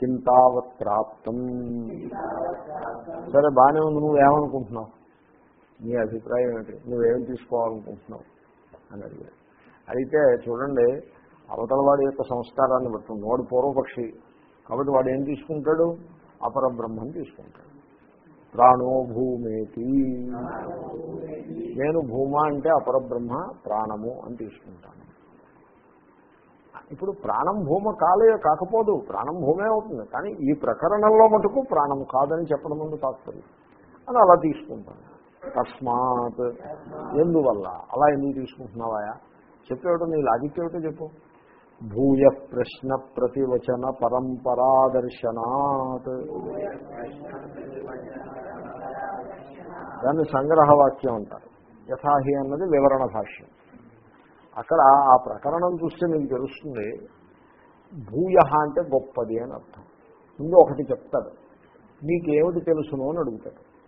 కింతావత్ ప్రాప్తం. సరే బాగానే ఉంది నువ్వేమనుకుంటున్నావు నీ అభిప్రాయం ఏంటి? నువ్వేం తీసుకోవాలనుకుంటున్నావు? అని అడిగాడు. అయితే చూడండి అవతల వాడి యొక్క సంస్కారాన్ని బట్టి నోడు వాడు పూర్వపక్షి. కాబట్టి వాడు ఏం తీసుకుంటాడు? అపర బ్రహ్మం తీసుకుంటాడు. ప్రాణో భూమేతి. నేను భూమ అంటే అపరబ్రహ్మ ప్రాణము అని తీసుకుంటాను. ఇప్పుడు ప్రాణం భూమ కాలే కాకపోదు ప్రాణం భూమే అవుతుంది. కానీ ఈ ప్రకరణంలో మటుకు ప్రాణం కాదని చెప్పడం ముందు తాత్పర్యం? అని అలా తీసుకుంటాను. తస్మాత్. ఎందువల్ల? అలా ఎందుకు తీసుకుంటున్నావా? చెప్పేవాడు నీ లాజిక్ ఏమిటో చెప్పు. భూయ ప్రశ్న ప్రతివచన పరంపరాదర్శనాత్. దాన్ని సంగ్రహవాక్యం అంటారు. యథాహి అన్నది వివరణ భాష్యం. అక్కడ ఆ ప్రకరణం చూస్తే మీకు తెలుస్తుంది భూయ అంటే గొప్పది అని అర్థం. ముందు ఒకటి చెప్తాడు నీకేమిటి తెలుసును? అని అడుగుతాడు.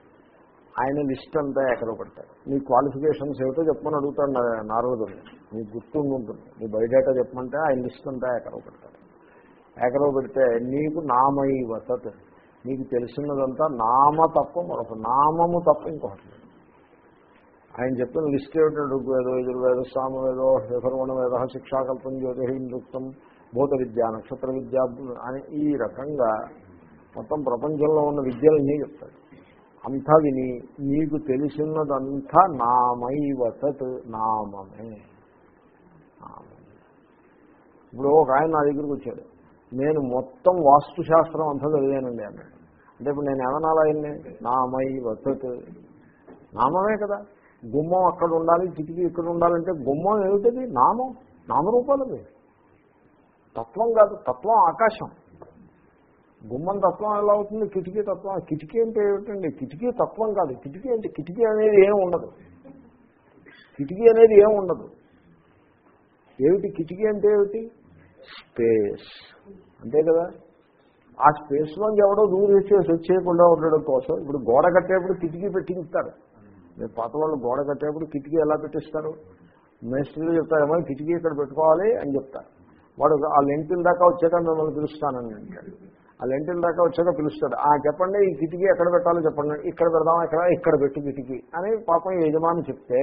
ఆయన లిస్ట్ అంతా ఎక్కడ పెడతాడు. నీ క్వాలిఫికేషన్స్ ఏమిటో చెప్పమని అడుగుతాడు నా- నారదుడు. నీకు గుర్తుండి ఉంటుంది. నీ బయోడేటా చెప్పమంటే ఆయన లిస్ట్ అంతా ఎక్కడ పెడతాడు. ఎక్కడ పెడితే నీకు నామై వసత్ నీకు తెలిసినదంతా నామ తప్ప మరొక నామము తప్ప ఇంకొకటి ఆయన చెప్పిన లిస్ట్ ఏమిటో ఋగ్వేదో యజుర్వేద సామవేదో యథర్వణ వేద శిక్షాకల్పం జ్యోతి నృత్యం భూత విద్య నక్షత్ర విద్య అని ఈ రకంగా మొత్తం ప్రపంచంలో ఉన్న విద్యలన్నీ చెప్తాడు. అంతా విని నీకు తెలిసినదంతా నామై వసత్ నామమే. ఇప్పుడు ఒక ఆయన నా దగ్గరికి వచ్చాడు. నేను మొత్తం వాస్తుశాస్త్రం అంతా చదివానండి అన్నాడు. అంటే ఇప్పుడు నేను ఏమనాలా అయింది నామై వసత్ నామమే కదా. గుమ్మం అక్కడ ఉండాలి కిటికీ ఇక్కడ ఉండాలంటే గుమ్మం ఏమిటది? నామం. నామరూపాలది. తత్వం కాదు తత్వం ఆకాశం. గుమ్మం తత్వం ఎలా అవుతుంది? కిటికీ తత్వం. కిటికీ అంటే ఏమిటండి? కిటికీ తత్వం కాదు. కిటికీ అంటే కిటికీ అనేది ఏం ఉండదు. కిటికీ అనేది ఏం ఉండదు. ఏమిటి? కిటికీ అంటే ఏమిటి? స్పేస్. అంతే కదా? ఆ స్పేస్లోంచి ఎవడో దూరం వచ్చేసి వచ్చేయకుండా ఉండడం కోసం ఇప్పుడు గోడ కట్టేప్పుడు కిటికీ పెట్టించుతారు మీరు పాత వాళ్ళు గోడ కట్టేప్పుడు కిటికీ ఎలా పెట్టిస్తారు? మేస్త్రీలు చెప్తారేమో కిటికీ ఇక్కడ పెట్టుకోవాలి? అని చెప్తారు. వాడు ఆ లెంటిల్ దాకా వచ్చాక మిమ్మల్ని పిలుస్తానని అంటాడు. ఆ లెంటిల్ దాకా వచ్చాక పిలుస్తాడు. ఆ చెప్పండి ఈ కిటికీ ఎక్కడ పెట్టాలో చెప్పండి. ఇక్కడ పెడదామా ఇక్కడ ఇక్కడ పెట్టు కిటికీ అని పాపం యజమాని చెప్తే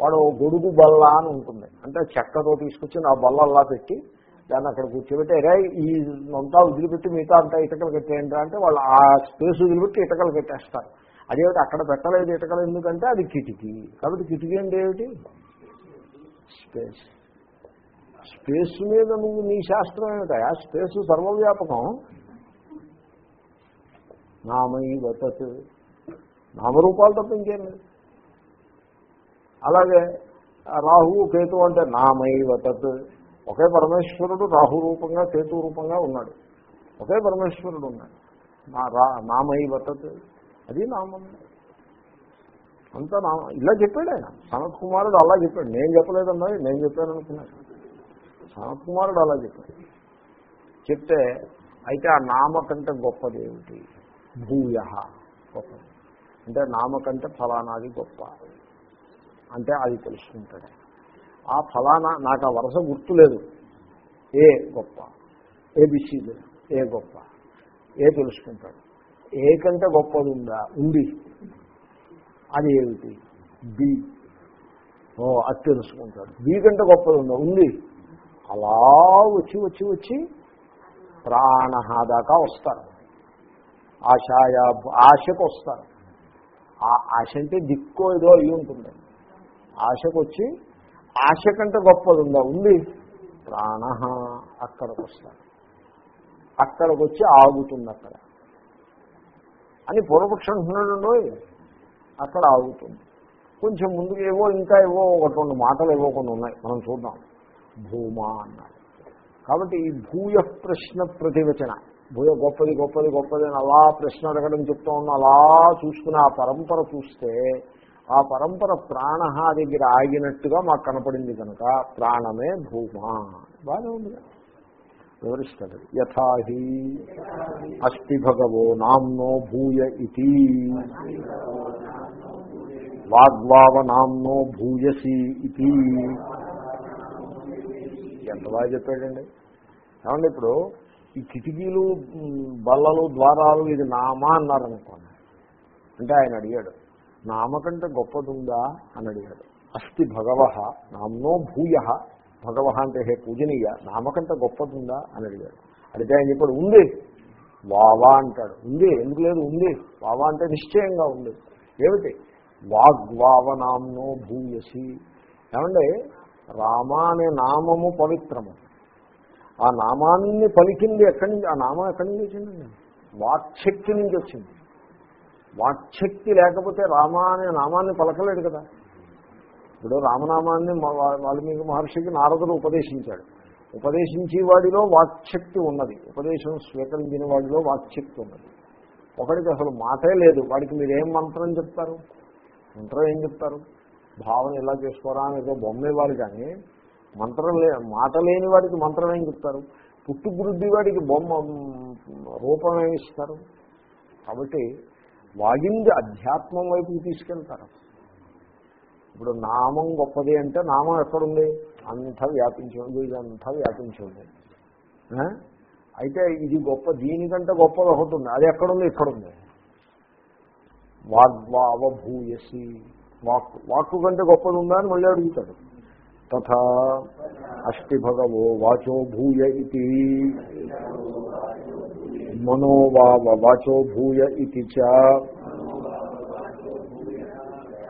వాడు గొడుగు బల్ల అని ఉంటుంది. అంటే చెక్కతో తీసుకొచ్చి ఆ బల్ల అలా పెట్టి దాన్ని అక్కడ కూర్చోబెట్టి అరే ఈ అంతా వదిలిపెట్టి మిగతా అంతా ఇటకలు కట్టేయండి అంటే వాళ్ళు ఆ స్పేస్ వదిలిపెట్టి ఇటకలు కట్టేస్తారు. అదేమిటి అక్కడ పెట్టలేదు ఇటకలు ఎందుకంటే అది కిటికీ. కాబట్టి కిటికీ అంటే ఏమిటి? స్పేస్. స్పేస్ మీద నువ్వు నీ శాస్త్రం ఏమిటా? స్పేస్ సర్వవ్యాపకం. నామయి వతత్ నామరూపాలు తప్ప ఇంకేం లేదు. అలాగే రాహువు కేతు అంటే నామై వతత్ ఒకే పరమేశ్వరుడు రాహు రూపంగా కేతు రూపంగా ఉన్నాడు. ఒకే పరమేశ్వరుడు ఉన్నాడు. నా రా నామై వతత్ అది నామం. అంతా నామ. ఇలా చెప్పాడు ఆయన. సనత్ కుమారుడు అలా చెప్పాడు. నేను చెప్పలేదన్నా నేను చెప్పాను అనుకున్నాను సనత్ కుమారుడు అలా చెప్పాడు. చెప్తే అయితే ఆ నామ కంటే గొప్పది ఏమిటి భూయ గొప్పది. అంటే నామ కంటే ఫలానాది గొప్ప. అంటే అది తెలుసుకుంటాడు ఆ ఫలానా నాకు ఆ వరుస గుర్తులేదు. ఏ గొప్ప? ఏబిసి లేదు ఏ గొప్ప? ఏ తెలుసుకుంటాడు? ఏ కంటే గొప్పది ఉందా. ఉంది అది ఏమిటి? బి. ఓ అది తెలుసుకుంటాడు. బి కంటే గొప్పది ఉందా. ఉంది అలా వచ్చి వచ్చి వచ్చి ప్రాణ దాకా వస్తారు. ఆశాయ ఆశకు వస్తారు. ఆ ఆశ అంటే దిక్కో ఏదో అయి ఉంటుంది. ఆశకు వచ్చి ఆశ కంటే గొప్పది ఉందా. ఉంది ప్రాణ అక్కడికి వస్తారు అక్కడికి వచ్చి ఆగుతుంది అక్కడ అని పూర్వపక్షం అంటున్నాడు అక్కడ ఆగుతుంది. కొంచెం ముందుకు ఏవో ఇంకా ఏవో ఒకటి రెండు మాటలు ఏవో కొన్ని ఉన్నాయి. మనం చూద్దాం. భూమా అన్నాడు. కాబట్టి ఈ భూయ ప్రశ్న ప్రతివచన. భూయ గొప్పది గొప్పది గొప్పది అని అలా ప్రశ్న అడగడం చెప్తా ఉన్నా అలా చూసుకుని ఆ పరంపర చూస్తే ఆ పరంపర ప్రాణ దగ్గర ఆగినట్టుగా మాకు కనపడింది కనుక ప్రాణమే భూమా. బాగానే ఉంది వివరిస్తాడు యథాహి అస్తి భగవో నామ్నో భూయ ఇది వాగ్వావ నామ్నో భూయసి ఇది ఎంత బాగా చెప్పాడండి? ఏమండి ఇప్పుడు ఈ కిటికీలు బల్లలు ద్వారాలు ఇది నామా అన్నారనుకోండి. అంటే ఆయన అడిగాడు నామ కంటే గొప్పదుందా? అని అడిగాడు అస్తి భగవ నామ్నో భూయ. భగవ అంటే హే పూజనీయ నామకంత కంటే అని అడిగాడు. అడిగితే ఆయన చెప్పాడు ఉంది. వావా అంటాడు. ఉంది ఎందుకు లేదు? ఉంది. వావా అంటే నిశ్చయంగా ఉంది. ఏమిటి? వాగ్వావనాంనో భూయసి. ఏమంటే రామ అనే నామము పవిత్రము. ఆ నామాన్ని పలికింది ఎక్కడి నుంచి? ఆ నామం ఎక్కడి నుంచి వచ్చిందండి? వాక్శక్తి నుంచి వచ్చింది. వాక్శక్తి లేకపోతే రామ అనే నామాన్ని పలకలేడు కదా. ఇప్పుడు రామనామాన్ని వాల్మీకి మహర్షికి నారదుడు ఉపదేశించాడు. ఉపదేశించే వాడిలో వాక్శక్తి ఉన్నది. ఉపదేశం స్వీకరించిన వాడిలో వాక్శక్తి ఉన్నది. ఒకడికి అసలు మాటే లేదు. వాడికి మీరేం మంత్రం చెప్తారు? మంత్రం ఏం చెప్తారు? భావన ఇలా చేసుకోరా అని ఏదో బొమ్మ ఇవ్వాలి కానీ మంత్రం లే మాట లేని వాడికి మంత్రం ఏం చెప్తారు? పుట్టుగురుద్ది వాడికి బొమ్మ రూపం ఏమి ఇస్తారు? కాబట్టి వాగింది అధ్యాత్మం వైపుకి తీసుకెళ్తారు. ఇప్పుడు నామం గొప్పది అంటే నామం ఎక్కడుంది? అంత వ్యాపించి ఉంది. ఇదంతా వ్యాపించి ఉంది. ఆ? అయితే ఇది గొప్ప దీనికంటే గొప్పది ఒకటి ఉంది. అది ఎక్కడుంది? ఇక్కడుంది. వాగ్వావభూయసి. వాక్కు వాక్కు కంటే గొప్పది ఉందా అని మళ్ళీ అడుగుతాడు. తథా అష్టి భగవో వాచో భూయ ఇది మనోవావ వాచో భూయ ఇది చ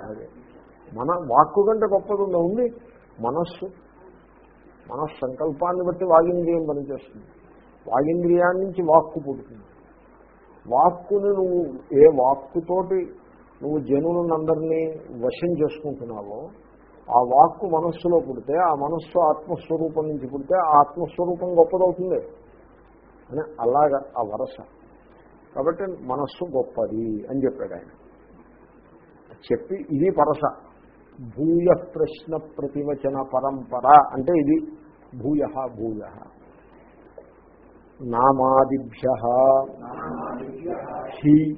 అదే. మన వాక్కు కంటే గొప్పది ఉందా ఉంది మనస్సు మన సంకల్పాన్ని బట్టి వాగింద్రియం పనిచేస్తుంది. వాగింద్రియాన్ని నుంచి వాక్కు పుడుతుంది. వాక్కుని నువ్వు ఏ వాక్కుతోటి నువ్వు జనులందరినీ వశం చేసుకుంటున్నావో ఆ వాక్కు మనస్సులో పుడితే ఆ మనస్సు ఆత్మస్వరూపం నుంచి పుడితే ఆ ఆత్మస్వరూపం గొప్పదవుతుంది. అని అలాగా ఆ వరస. కాబట్టి మనస్సు గొప్పది అని చెప్పాడు ఆయన. చెప్పి ఇది పరస భూయ ప్రశ్న ప్రతివచన పరంపర అంటే ఇది భూయ భూయ. నామాదిభ్య హి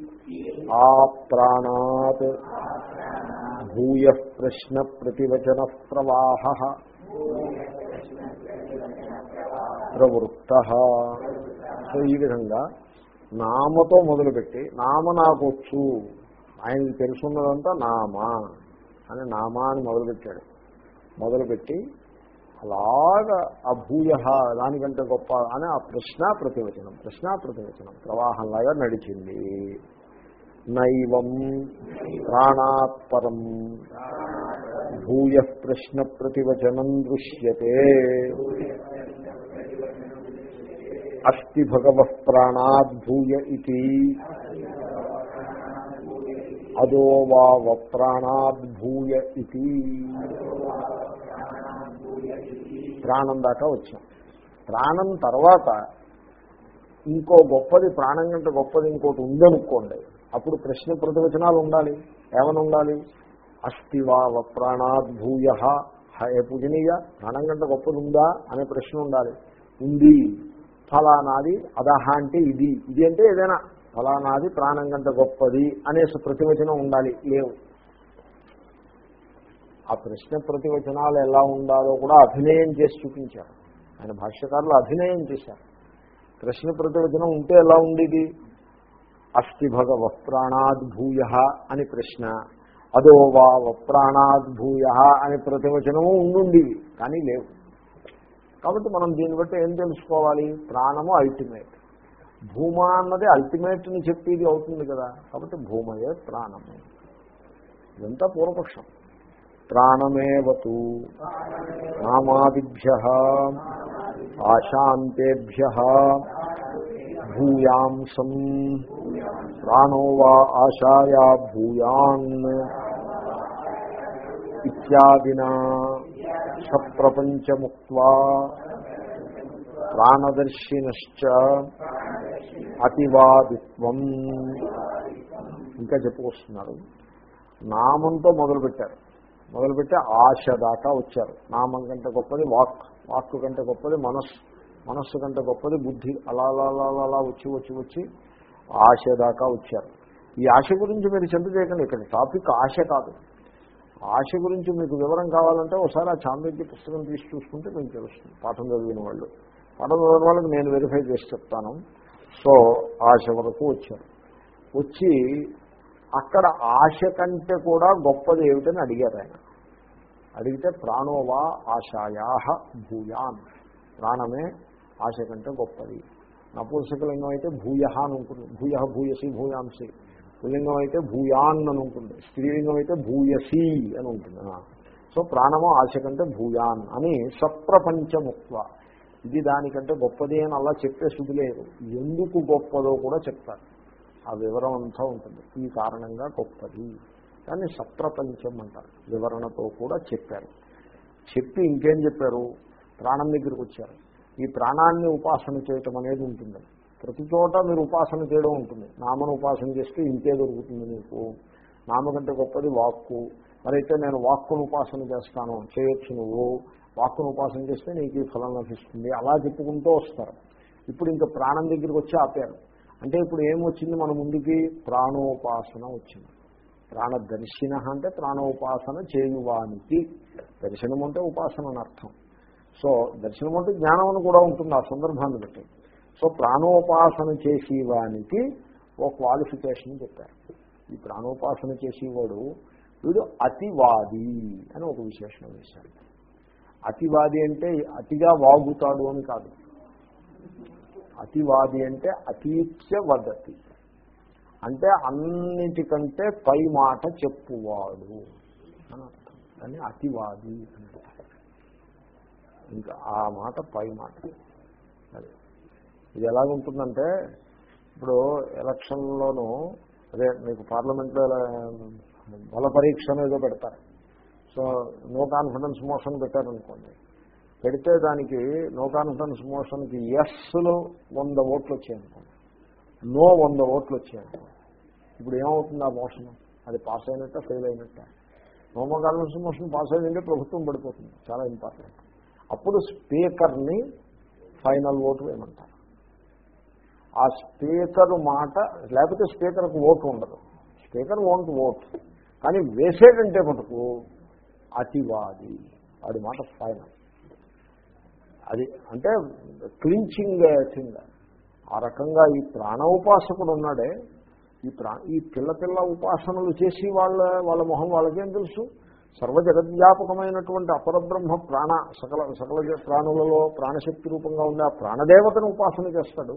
ఆ ప్రాణాత్ భూయ ప్రశ్న ప్రతివచన ప్రవాహ ప్రవృత్త. సో ఈ విధంగా నామతో మొదలుపెట్టి నామ నాకొచ్చు ఆయనకి తెలుసున్నదంతా నామ. అని నామా అని మొదలుపెట్టాడు. మొదలుపెట్టి అలాగా అభూయ దానికంటే గొప్ప అని ఆ ప్రశ్న ప్రతివచనం ప్రశ్న ప్రతివచనం ప్రవాహంలాగా నడిచింది. నైవం ప్రాణాత్పరం భూయ ప్రశ్న ప్రతివచనం దృశ్యతే. అస్తి భగవ ప్రాణాద్భూయ ఇది అదో వా వప్రాణాద్భూయ ఇది ప్రాణం దాకా వచ్చాం. ప్రాణం తర్వాత ఇంకో గొప్పది ప్రాణం కంటే గొప్పది ఇంకోటి ఉందనుకోండి అప్పుడు ప్రశ్న ప్రతివచనాలు ఉండాలి. ఏమని ఉండాలి? అస్తి వావ ప్రాణాద్భూయ హే పూజనీయ? ప్రాణం కంటే గొప్పది ఉందా అనే ప్రశ్న ఉండాలి. ఉంది. ఫలానాది అదహ అంటే ఇది. ఇది అంటే ఏదైనా. ఫలానాది ప్రాణం కంటే గొప్పది అనేసి ప్రతివచనం ఉండాలి. లేవు. ఆ ప్రశ్న ప్రతివచనాలు ఎలా ఉండాలో కూడా అభినయం చేసి చూపించారు. ఆయన భాష్యకారులు అభినయం చేశారు. ప్రశ్న ప్రతివచనం ఉంటే ఎలా ఉండేది? అస్థి భగవ ప్రాణాద్భూయ అని ప్రశ్న అదో వా ప్రాణాద్భూయ అని ప్రతివచనము ఉండుండేవి కానీ లేవు. కాబట్టి మనం దీన్ని బట్టి ఏం తెలుసుకోవాలి? ప్రాణము అల్టిమేట్ భూమ అన్నది అల్టిమేట్ని చెప్పేది అవుతుంది కదా. కాబట్టి భూమయే ప్రాణము. ఇదంతా పూర్వపక్షం. ప్రాణమేవతు? నామాదిభ్య. ఆశాంతేభ్య. భూయాంసం ప్రాణో వా ఆశాయా భూయాన్. ఇత్యాదినా సప్రపంచముక్వా. ప్రాణదర్శినశ్చ. అతివాదిత్వం. ఇంకా చెప్పుకొస్తున్నారు. నామంతో మొదలుపెట్టారు. మొదలుపెట్టి ఆశ దాకా వచ్చారు. నామం కంటే గొప్పది వాక్. వాక్కు కంటే గొప్పది మనస్సు. మనస్సు కంటే గొప్పది బుద్ధి. అలా అలా అలా వచ్చి వచ్చి వచ్చి ఆశ దాకా వచ్చారు. ఈ ఆశ గురించి మీరు చింత చేయకండి. ఇక్కడ టాపిక్ ఆశ కాదు. ఆశ గురించి మీకు వివరం కావాలంటే ఒకసారి ఆ చాంద్రజ్ఞ పుస్తకం తీసి చూసుకుంటే మీకు తెలుస్తుంది. పాఠం చదివిన వాళ్ళు. పాఠం చదివిన వాళ్ళకి నేను వెరిఫై చేసి చెప్తాను. సో ఆశ వరకు వచ్చారు. వచ్చి అక్కడ ఆశ కంటే కూడా గొప్పది ఏమిటని అడిగారు ఆయన. అడిగితే ప్రాణోవా ఆశాయా భూయాన్. ప్రాణమే ఆశ కంటే గొప్పది. నపూంసకలింగం అయితే భూయ అని ఉంటుంది భూయ భూయసి భూయాంసి పుల్లింగం అయితే భూయాన్ అని ఉంటుంది స్త్రీలింగం అయితే భూయసి అని ఉంటుంది సో ప్రాణము ఆశ కంటే భూయాన్ అని సప్రపంచముక్వ ఇది దానికంటే గొప్పది అని అలా చెప్పే శుద్ధి లేదు. ఎందుకు గొప్పదో కూడా చెప్తారు. ఆ వివరం అంతా ఉంటుంది. ఈ కారణంగా గొప్పది. కానీ సప్రపంచం అంటారు. వివరణతో కూడా చెప్పారు. చెప్పి ఇంకేం చెప్పారు? ప్రాణం దగ్గరికి వచ్చారు. ఈ ప్రాణాన్ని ఉపాసన చేయటం అనేది ఉంటుంది. ప్రతి చోట మీరు ఉపాసన చేయడం ఉంటుంది. నామను ఉపాసన చేస్తే ఇంకే దొరుకుతుంది నీకు నామ కంటే గొప్పది వాక్కు. మరైతే నేను వాక్కును ఉపాసన చేస్తాను. చేయొచ్చు నువ్వు. వాక్కును ఉపాసన చేస్తే నీకు ఈ ఫలం లభిస్తుంది. అలా చెప్పుకుంటూ వస్తారు. ఇప్పుడు ఇంకా ప్రాణం దగ్గరికి వచ్చి ఆపారు. అంటే ఇప్పుడు ఏమొచ్చింది మన ముందుకి ప్రాణోపాసన వచ్చింది. ప్రాణ దర్శిన అంటే ప్రాణోపాసన చేయువానికి. దర్శనం అంటే ఉపాసన అని అర్థం. సో దర్శనం అంటే జ్ఞానం అని కూడా ఉంటుంది ఆ సందర్భాన్ని బట్టి. సో ప్రాణోపాసన చేసేవానికి ఓ క్వాలిఫికేషన్ చెప్పారు. ఈ ప్రాణోపాసన చేసేవాడు వీడు అతివాది అని ఒక విశేషణం వేశాడు. అతివాది అంటే అతిగా వాగుతాడు అని కాదు. అతివాది అంటే అతీత్య వదతి. అంటే అన్నిటికంటే పై మాట చెప్పువాడు అని అర్థం. కానీ అతివాది అని ఇంకా ఆ మాట పై మాట. అదే. ఇది ఎలాగుంటుందంటే ఇప్పుడు ఎలక్షన్లోనూ అదే మీకు పార్లమెంట్లో బల పరీక్ష ఏదో పెడతారు. సో నో కాన్ఫిడెన్స్ మోషన్ పెట్టారనుకోండి. పెడితే దానికి నో కాన్ఫిడెన్స్ మోషన్కి ఎస్లో వంద ఓట్లు వచ్చాయనుకోండి నో వంద ఓట్లు వచ్చాయనుకోండి ఇప్పుడు ఏమవుతుంది ఆ మోషన్ అది పాస్ అయినట్ట ఫెయిల్ అయినట్ట? నో కాన్ఫిడెన్స్ మోషన్ పాస్ అయిందంటే ప్రభుత్వం పడిపోతుంది. చాలా ఇంపార్టెంట్ అప్పుడు స్పీకర్ని ఫైనల్ ఓటు వేయమంటారు. ఆ స్పీకర్ మాట లేకపోతే స్పీకర్కి ఓటు ఉండదు. స్పీకర్ ఓంట్ ఓట్ కానీ వేసేటంటే మటుకు అతివాది. వాడి మాట ఫైనల్ అది అంటే క్లించింగ్ థింగ్ ఆ రకంగా ఈ ప్రాణ ఉపాసకుడు ఉన్నాడే ఈ ప్రా ఈ పిల్ల పిల్ల ఉపాసనలు చేసి వాళ్ళ వాళ్ళ మొహం వాళ్ళకేం తెలుసు? సర్వ జగద్వ్యాపకమైనటువంటి అపరబ్రహ్మ ప్రాణ సకల సకల ప్రాణులలో ప్రాణశక్తి రూపంగా ఉండే ఆ ప్రాణదేవతను ఉపాసన చేస్తాడు.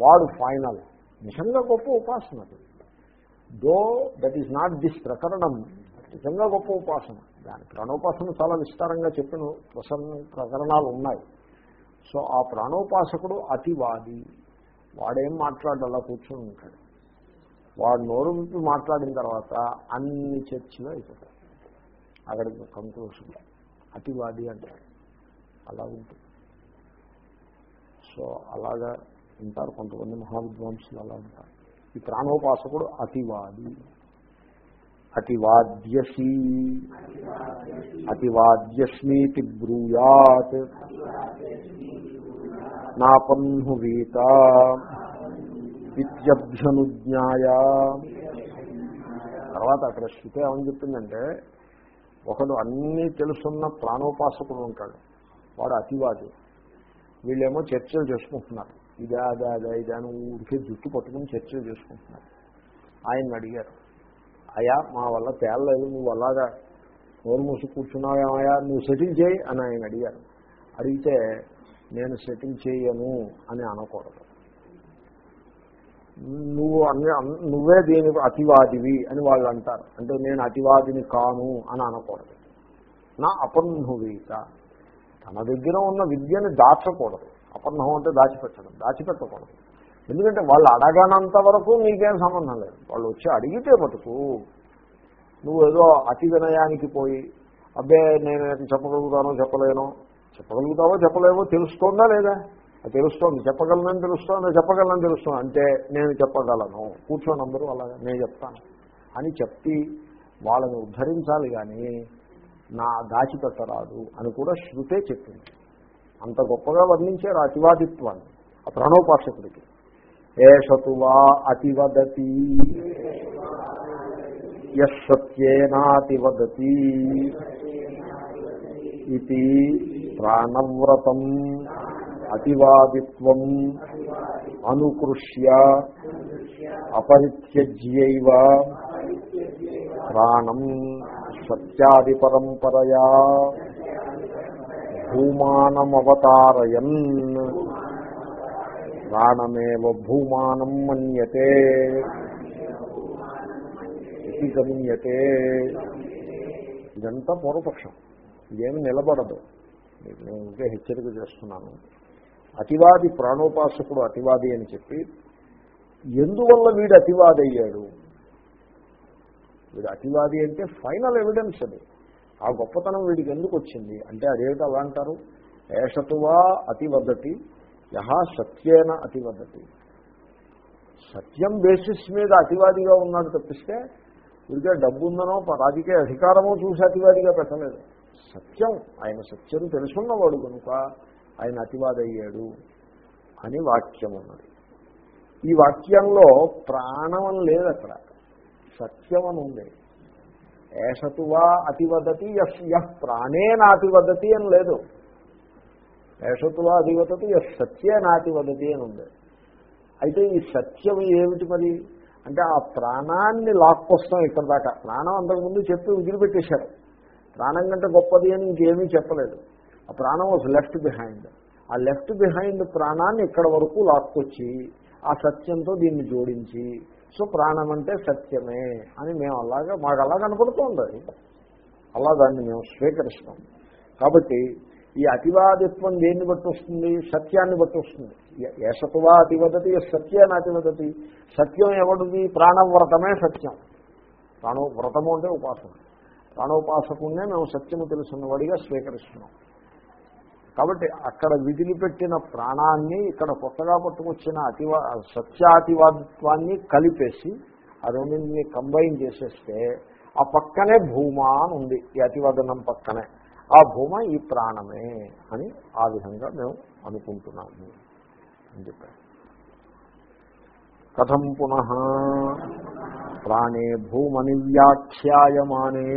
వాడు ఫైనల్ నిజంగా గొప్ప ఉపాసన though that is not this ప్రకరణం నిజంగా గొప్ప ఉపాసన. దాని ప్రాణోపాసన చాలా విస్తారంగా చెప్పిన ప్రసన్న ప్రకరణాలు ఉన్నాయి. సో ఆ ప్రాణోపాసకుడు అతివాది. వాడేం మాట్లాడాలా కూర్చొని ఉంటాడు. వాడు నోరు విప్పి మాట్లాడిన తర్వాత అన్ని చర్చలు అయిపోతాయి. అక్కడికి కంక్లూషన్ అతివాది అంటాడు అలా ఉంటుంది. సో అలాగా ఉంటారు కొంతమంది మహావిద్వాంసులు అలా ఉంటారు. ఈ ప్రాణోపాసకుడు అతివాది. అతివాద్యసి. అతివాద్యస్మీతి బ్రూయాత్. నాపన్హువీత విద్యభ్యనుజ్ఞాయ. తర్వాత అక్కడ శృతి ఏమని చెప్పిందంటే ఒకడు అన్నీ తెలుసున్న ప్రాణోపాసకుడు ఉంటాడు. వాడు అతివాది. వీళ్ళేమో చర్చలు చేసుకుంటున్నారు. ఇదా అదా అదా ఇదా అని ఊరికే జుట్టు పట్టుకుని చర్చలు చేసుకుంటున్నారు. ఆయన అడిగారు. అయా మా వల్ల తేలలేదు నువ్వు అలాగా నోరు మూసి కూర్చున్నావేమయ్యా నువ్వు సెటిల్ చేయి అని ఆయన అడిగారు. అడిగితే నేను సెటిల్ చేయను అని అనకూడదు. నువ్వు అన్ని నువ్వే దీని అతివాదివి అని వాళ్ళు అంటారు. అంటే నేను అతివాదిని కాను అని అనకూడదు. నా అపన్హువీత. తన దగ్గర ఉన్న విద్యని దాచకూడదు. అపర్ణం అంటే దాచిపెట్టడం దాచిపెట్టకూడదు. ఎందుకంటే వాళ్ళు అడగనంత వరకు నీకేం సంబంధం లేదు. వాళ్ళు వచ్చి అడిగితే మటుకు నువ్వు ఏదో అతి వినయానికి పోయి అబ్బే నేను చెప్పగలుగుతానో చెప్పలేనో చెప్పగలుగుతావో చెప్పలేవో తెలుస్తోందా లేదా? అది తెలుస్తోంది. చెప్పగలనని తెలుస్తోంది? చెప్పగలనని తెలుస్తుంది? అంటే నేను చెప్పగలను. కూర్చొని అందరూ అలాగా నేను చెప్తాను అని చెప్పి వాళ్ళని ఉద్ధరించాలి కానీ నా దాచిపెట్టరాదు అని కూడా శృతే చెప్పింది. అంత గొప్పగా వర్ణించారు అతివాదిత్వాన్ని ఆ ప్రాణోపాసకుడికి ఏషతు వా అతివదతి. యత్యేనాతివదతి ఇది ప్రాణవ్రతం అతివాదిత్వం అనుకృష్య అపరిత్యజ్యైవ ప్రాణం సత్యాది పరంపరయా భూమానమవతారయన్. ప్రాణమేవ భూమానం మన్యతే. ఇది గమ్యతే. ఇదంతా పూర్వపక్షం. ఇదేమి నిలబడదు. నేను ఇంకే హెచ్చరిక చేస్తున్నాను. అతివాది ప్రాణోపాసకుడు అతివాది అని చెప్పి ఎందువల్ల వీడు అతివాది అయ్యాడు వీడు అతివాది అంటే ఫైనల్ ఎవిడెన్స్ అది. ఆ గొప్పతనం వీడికి ఎందుకు వచ్చింది? అంటే అదేమిటి అలా అంటారు? ఏషతువా అతివదతి యహ సత్యేన అతివదతి. సత్యం బేసిస్ మీద అతివాదిగా ఉన్నాడు తప్పిస్తే వీడికే డబ్బు ఉందనో రాజకీయ అధికారమో చూసి అతివాదిగా పెట్టలేదు. సత్యం ఆయన సత్యం తెలుసున్నవాడు కనుక ఆయన అతివాదయ్యాడు అని వాక్యం ఉన్నది. ఈ వాక్యంలో ప్రాణం అని లేదు అక్కడ. సత్యం అని ఉంది ఏషతువా అతివదతి ఎస్ ప్రాణేన ప్రాణేనాతివదతి అని లేదు. ఏషతువా అధివతతి ఎస్ సత్యేనాతివదతి అని ఉంది. అయితే ఈ సత్యం ఏమిటి మరి? అంటే ఆ ప్రాణాన్ని లాక్కొస్తాం ఇక్కడ దాకా. ప్రాణం అంతకుముందు చెప్పి వదిలిపెట్టేశారు. ప్రాణం కంటే గొప్పది అని ఇంకేమీ చెప్పలేదు. ఆ ప్రాణం వాజ్ లెఫ్ట్ బిహైండ్ ఆ లెఫ్ట్ బిహైండ్ ప్రాణాన్ని ఇక్కడ వరకు లాక్కొచ్చి ఆ సత్యంతో దీన్ని జోడించి సో ప్రాణం అంటే సత్యమే అని మేము అలాగా మాకు అలా కనపడుతోంది. అలా దాన్ని మేము స్వీకరిస్తాం. కాబట్టి ఈ అతివాదిత్వం దేన్ని బట్టి వస్తుంది? సత్యాన్ని బట్టి వస్తుంది. ఏషతువా అతివదతి సత్యాన్ని అతివదతి సత్యం ఎవడిది? ప్రాణవ్రతమే సత్యం. ప్రాణో వ్రతము అంటే ఉపాసన. ప్రాణోపాసకునే మేము సత్యము తెలుసున్నవాడిగా స్వీకరిస్తున్నాం. కాబట్టి అక్కడ విదిలిపెట్టిన ప్రాణాన్ని ఇక్కడ కొత్తగా పట్టుకొచ్చిన అతివా సత్యాతివాదిత్వాన్ని కలిపేసి ఆ రెండింటిని కంబైన్ చేసేస్తే ఆ పక్కనే భూమా అని ఉంది. ఈ అతివదనం పక్కనే. ఆ భూమ ఈ ప్రాణమే అని ఆ విధంగా మేము అనుకుంటున్నాము అని చెప్పారు. కథం పునః ప్రాణే భూమని వ్యాఖ్యాయమానే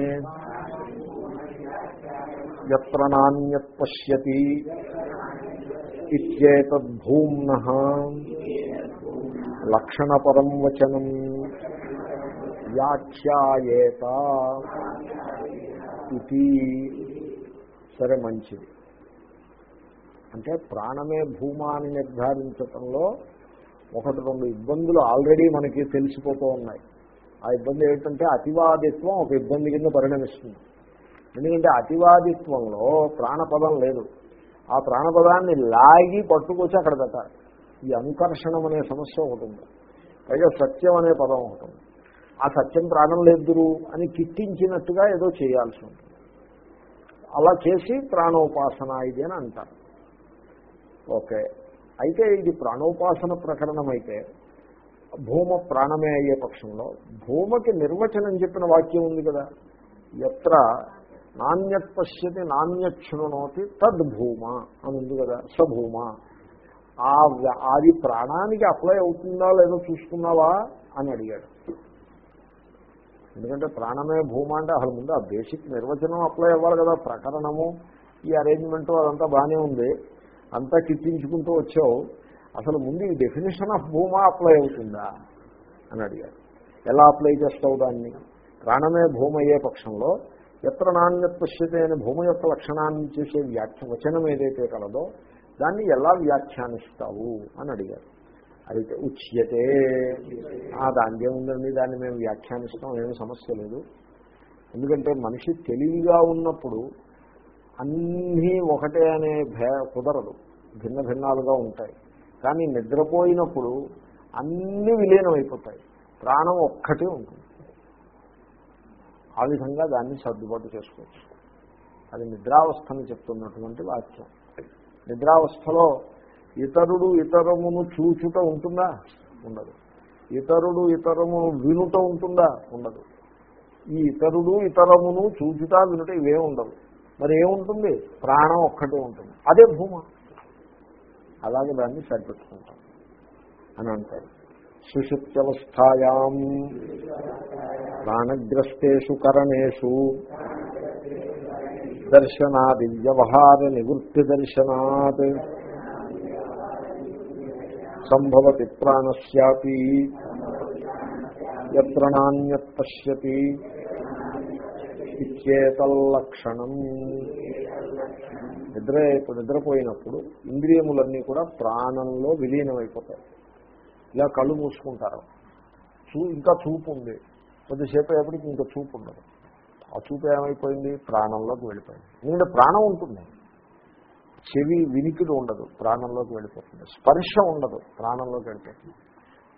ఎత్ర నాణ్యత్ పశ్యతి ఇత్యేతద్భూమ్న లక్షణపరం వచనం వ్యాఖ్యాయేత ఇది సరే మంచిది. అంటే ప్రాణమే భూమా అని నిర్ధారించటంలో ఒకటి రెండు ఇబ్బందులు ఆల్రెడీ మనకి తెలిసిపోతూ ఉన్నాయి. ఆ ఇబ్బంది ఏమిటంటే అతివాదిత్వం ఒక ఇబ్బంది కింద పరిణమిస్తుంది. ఎందుకంటే అతివాదిత్వంలో ప్రాణపదం లేదు. ఆ ప్రాణపదాన్ని లాగి పట్టుకొచ్చి అక్కడ పెట్టాలి. ఈ అంకర్షణం అనే సమస్య ఒకటి ఉంది. పైగా సత్యం అనే పదం ఒకటి ఉంది. ఆ సత్యం ప్రాణం లేదురు అని కిట్టించినట్టుగా ఏదో చేయాల్సి ఉంటుంది. అలా చేసి ప్రాణోపాసన ఇది అని అంటారు. ఓకే. అయితే ఇది ప్రాణోపాసన ప్రకరణం అయితే భూమ ప్రాణమే అయ్యే పక్షంలో భూమకి నిర్వచనం చెప్పిన వాక్యం ఉంది కదా. ఎత్ర నాణ్యత్ పశ్యతి నాణ్యక్షృణోతి తద్భూమ అని ఉంది కదా సభూమ. ఆ వ్య- అది ప్రాణానికి అప్లై అవుతుందా లేదో చూసుకున్నావా అని అడిగాడు. ఎందుకంటే ప్రాణమే భూమ అంటే అసలు ముందు ఆ బేసిక్ నిర్వచనం అప్లై అవ్వాలి కదా ప్రకరణము ఈ అరేంజ్మెంట్ అదంతా బాగానే ఉంది. అంతా కిట్టించుకుంటూ వచ్చావు. అసలు ముందు ఈ డెఫినేషన్ ఆఫ్ భూమా అప్లై అవుతుందా అని అడిగారు. ఎలా అప్లై చేస్తావు దాన్ని? ప్రాణమే భూమ అయ్యే పక్షంలో ఎత్ర నాణ్యత పశ్యతే అనే భూమ యొక్క లక్షణాన్ని చేసే వ్యాఖ్య వచనం ఏదైతే కలదో దాన్ని ఎలా వ్యాఖ్యానిస్తావు అని అడిగారు. అయితే ఉచ్యతే. ఆ దాందే ఉందండి దాన్ని మేము వ్యాఖ్యానిస్తాం ఏమి సమస్య లేదు. ఎందుకంటే మనిషి తెలివిగా ఉన్నప్పుడు అన్నీ ఒకటే అనే భే కుదరదు. భిన్న భిన్నాలుగా ఉంటాయి. కానీ నిద్రపోయినప్పుడు అన్నీ విలీనం అయిపోతాయి ప్రాణం ఒక్కటే ఉంటుంది. ఆ విధంగా దాన్ని సర్దుబాటు చేసుకోవచ్చు. అది నిద్రావస్థను చెప్తున్నటువంటి వాక్యం. నిద్రావస్థలో ఇతరుడు ఇతరమును చూచుట ఉంటుందా? ఉండదు. ఇతరుడు ఇతరమును వినుట ఉంటుందా? ఉండదు. ఈ ఇతరుడు ఇతరమును చూచుట వినుట ఇవే ఉండదు మరి ఏముంటుంది? ప్రాణం ఒక్కటే ఉంటుంది. అదే భూమ. అలాగే దాన్ని సరిపెట్టుకుంటాం అని అంటారు. సుషుప్త్యవస్థాయాం ప్రాణగ్రస్తేషు కరణేషు. దర్శనాది వ్యవహార నివృత్తి దర్శనాత్. సంభవతి ప్రాణస్యాపి. ఎత్ర నాణ్యత్ పశ్యతి ఇచ్చేతల్లక్షణం. నిద్ర నిద్రపోయినప్పుడు ఇంద్రియములన్నీ కూడా ప్రాణంలో విలీనమైపోతాయి. ఇలా కళ్ళు మూసుకుంటారు. చూ ఇంకా చూపు ఉంది. కొద్దిసేపు అయ్యేప్పటికి ఇంకా చూపు ఉండదు. ఆ చూపు ఏమైపోయింది? ప్రాణంలోకి వెళ్ళిపోయింది. ఎందుకంటే ప్రాణం ఉంటుంది. చెవి వినికిడి ఉండదు ప్రాణంలోకి వెళ్ళిపోతుంది. స్పర్శ ఉండదు ప్రాణంలోకి వెళ్ళిపోతుంది.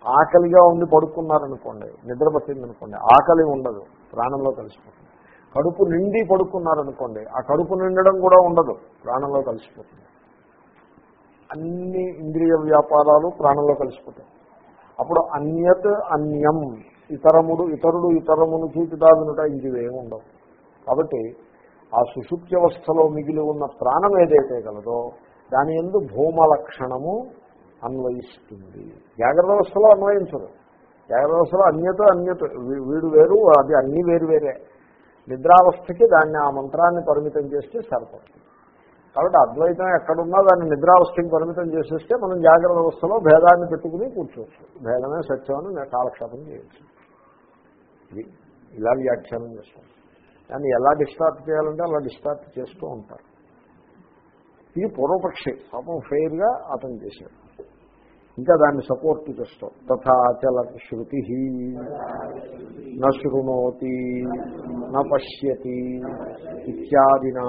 ఆకలిగా ఉండి పడుకున్నారనుకోండి నిద్ర పట్టిందనుకోండి ఆకలి ఉండదు ప్రాణంలో కలిసిపోతుంది. కడుపు నిండి పడుకున్నారనుకోండి ఆ కడుపు నిండడం కూడా ఉండదు ప్రాణంలో కలిసిపోతుంది. అన్ని ఇంద్రియ వ్యాపారాలు ప్రాణంలో కలిసిపోతాయి. అప్పుడు అన్యత్ అన్యం ఇతరముడు ఇతరుడు ఇతరమును చూచుదావినుట ఇంటివేమి ఉండవు కాబట్టి ఆ సుషుప్త్యవస్థలో మిగిలి ఉన్న ప్రాణం ఏదైతే కలదో దాని ఎందు భూమ లక్షణము అన్వయిస్తుంది. జాగ్రత్త అవస్థలో అన్వయించదు జాగ్రత్త అవస్థలో అన్యత అన్యత వీడు వేరు అది అన్నీ వేరు వేరే. నిద్రావస్థకి దాన్ని ఆ మంత్రాన్ని పరిమితం చేస్తే సరిపడుతుంది. కాబట్టి అద్వైతం ఎక్కడున్నా దాన్ని నిద్రావస్థకి పరిమితం చేసేస్తే మనం జాగ్రత్త అవస్థలో భేదాన్ని పెట్టుకుని కూర్చోవచ్చు. భేదమే సత్యమని కాలక్షేపం చేయొచ్చు. ఇలా వ్యాఖ్యానం చేస్తాం. దాన్ని ఎలా డిస్టార్ట్ చేయాలంటే అలా డిస్టార్ట్ చేస్తూ ఉంటారు. ఇది పూర్వపక్షి పాపం ఫెయిర్గా అతను చేశాడు. ఇంకా దాన్ని సపోర్ట్ చేస్తాం తథాచల శృతి నృణోతి నశ్యతి ఇత్యాదినా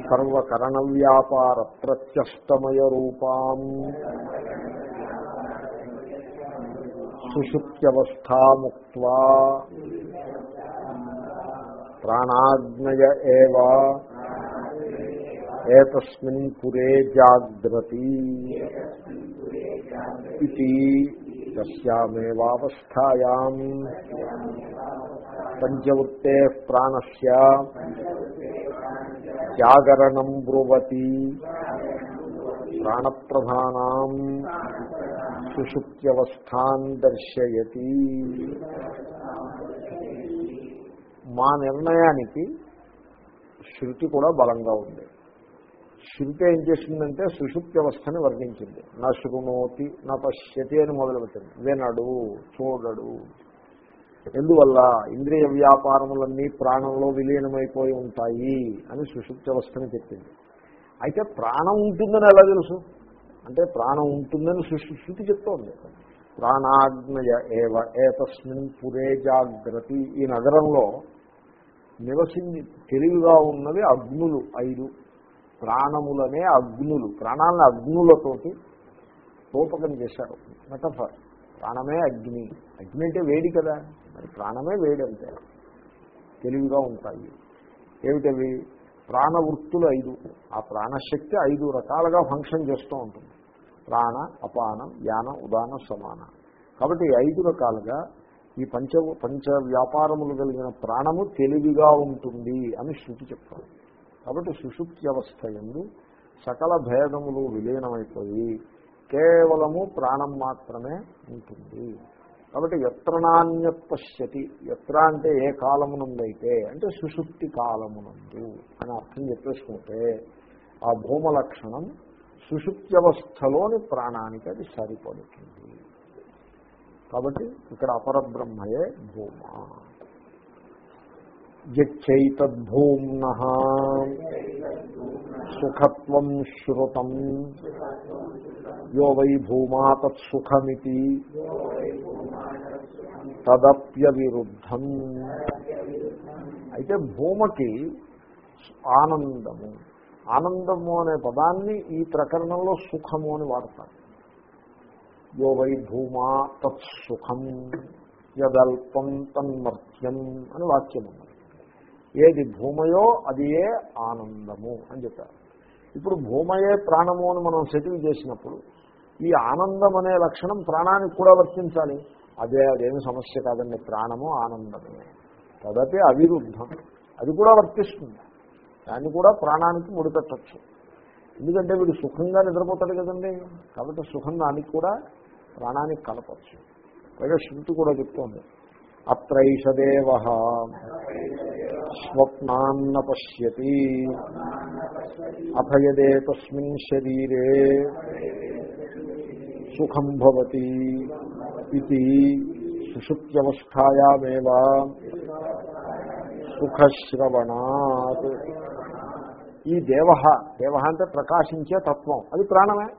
సర్వకరణ వ్యాపార ప్రత్యష్టమయ రూపాం సుషుప్త్యవస్థాముక్వా ప్రాణాగ్నయ ఏవ. ఏతస్మిన్ పురే జాగ్రతి. ఇది తస్యామేవావస్థాయాం. పంచవృత్తే ప్రాణస్య జాగరణం బ్రువతి. ప్రాణప్రధానా సుషుప్త్యవస్థాన్ దర్శయతి. మా నిర్ణయానికి శృతి కూడా బలంగా ఉంది. శృతి ఏం చేసిందంటే సుషుప్త్యవస్థని వర్ణించింది. నా శృణోతి నా పశ్యతి అని మొదలుపెట్టింది. వినడు చూడడు. ఎందువల్ల? ఇంద్రియ వ్యాపారములన్నీ ప్రాణంలో విలీనమైపోయి ఉంటాయి అని సుషుప్త్యవస్థని చెప్పింది. అయితే ప్రాణం ఉంటుందని ఎలా తెలుసు? అంటే ప్రాణం ఉంటుందని సుషు చెప్తోంది. ప్రాణాగ్నయ ఏవ ఏతస్మిన్ పురే జాగ్రతి. ఈ నగరంలో నివసించి తెలివిగా ఉన్నవి అగ్నులు ఐదు ప్రాణములనే అగ్నులు. ప్రాణాలను అగ్నులతోటి రూపకం చేశారు. మెటఫర్ ప్రాణమే అగ్ని. అగ్ని అంటే వేడి కదా. మరి ప్రాణమే వేడి అంటే తెలివిగా ఉంటాయి. ఏమిటవి? ప్రాణవృత్తులు ఐదు. ఆ ప్రాణశక్తి ఐదు రకాలుగా ఫంక్షన్ చేస్తూ ఉంటుంది. ప్రాణ అపానం యానం ఉదానం సమాన. కాబట్టి ఐదు రకాలుగా ఈ పంచ పంచ వ్యాపారములు కలిగిన ప్రాణము తెలివిగా ఉంటుంది అని శృతి చెప్తారు. కాబట్టి సుషుప్తి అవస్థ ఎందు సకల భేదములు విలీనమైపోయి కేవలము ప్రాణం మాత్రమే ఉంటుంది. కాబట్టి ఎత్ర పశ్యతి ఎత్ర అంటే ఏ కాలమునందైతే అంటే సుషుప్తి కాలమునందు అని అర్థం చెప్పేసుకుంటే ఆ భూమ లక్షణం సుషుప్త్యవస్థలోని ప్రాణానికి అది సరిపడుతుంది. కాబట్టి ఇక్కడ అపరబ్రహ్మయే భూమ. యచ్చైతద్భూమ్న సుఖత్వం శ్రుతం యో వై భూమా తత్సుఖమితి తదప్యవిరుద్ధం. అయితే భూమకి ఆనందము. ఆనందము అనే పదాన్ని ఈ ప్రకరణంలో సుఖము అని వాడతారు. యో వై భూమా తత్సుఖం యదల్పం తన్మర్త్యం అని వాక్యం ఉన్నది ఏది భూమయో అది ఏ ఆనందము అని చెప్పారు. ఇప్పుడు భూమయే ప్రాణము అని మనం సెటిల్ చేసినప్పుడు ఈ ఆనందం అనే లక్షణం ప్రాణానికి కూడా వర్తించాలి. అదే అదేమి సమస్య కాదండి ప్రాణము ఆనందమే. తదపి అవిరుద్ధం. అది కూడా వర్తిస్తుంది. దాన్ని కూడా ప్రాణానికి ముడిపెట్టచ్చు. ఎందుకంటే వీడు సుఖంగా నిద్రపోతాడు కదండి. కాబట్టి సుఖం దానికి కూడా ప్రాణానికి కలపచ్చు. పైగా శృతి కూడా చెప్తోంది. అత్రైష దేవ స్వప్నాన్న పశ్యతి అభయదే తస్మిన్ శరీరే. సుఖం భవతి ఇది సుషుప్త్యవస్థాయామేవ. సుఖశ్రవణాత్. ఈ దేవ దేవ అంటే ప్రకాశించే తత్వం. అది ప్రాణమే.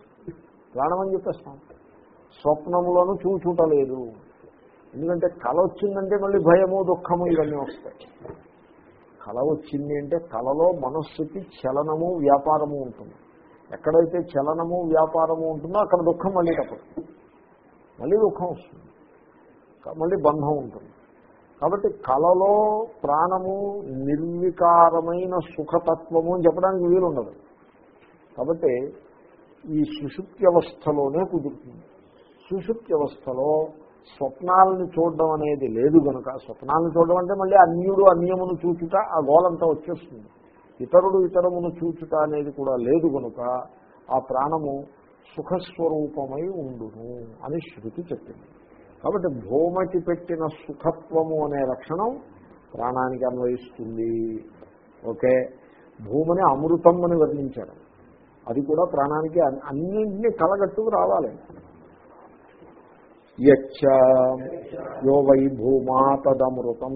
ప్రాణమని చెప్పేస్తాం. స్వప్నములను చూచుటలేదు. ఎందుకంటే కళ వచ్చిందంటే మళ్ళీ భయము దుఃఖము ఇవన్నీ వస్తాయి. కళ వచ్చింది అంటే కళలో మనస్సుకి చలనము వ్యాపారము ఉంటుంది. ఎక్కడైతే చలనము వ్యాపారము ఉంటుందో అక్కడ దుఃఖం మళ్ళీ తప్పదు. మళ్ళీ దుఃఖం వస్తుంది. మళ్ళీ బంధం ఉంటుంది. కాబట్టి కళలో ప్రాణము నిర్వికారమైన సుఖతత్వము అని చెప్పడానికి వీలుండదు. కాబట్టి ఈ సుషుప్తి అవస్థలోనే కుదురుతుంది. సుషుప్తి అవస్థలో స్వప్నాలను చూడడం అనేది లేదు కనుక స్వప్నాలను చూడడం అంటే మళ్ళీ అన్యుడు అన్యమును చూచుట ఆ గోలంతా వచ్చేస్తుంది. ఇతరుడు ఇతరమును చూచుట అనేది కూడా లేదు కనుక ఆ ప్రాణము సుఖస్వరూపమై ఉండును అని శృతి చెప్పింది. కాబట్టి భూమకి పెట్టిన సుఖత్వము అనే లక్షణం ప్రాణానికి అన్వయిస్తుంది. ఓకే? భూమని అమృతం అని వర్ణించారు. అది కూడా ప్రాణానికి అన్నింటినీ కలగట్టుకు రావాలి. యచ్చ. యో వై భూమా తదమృతం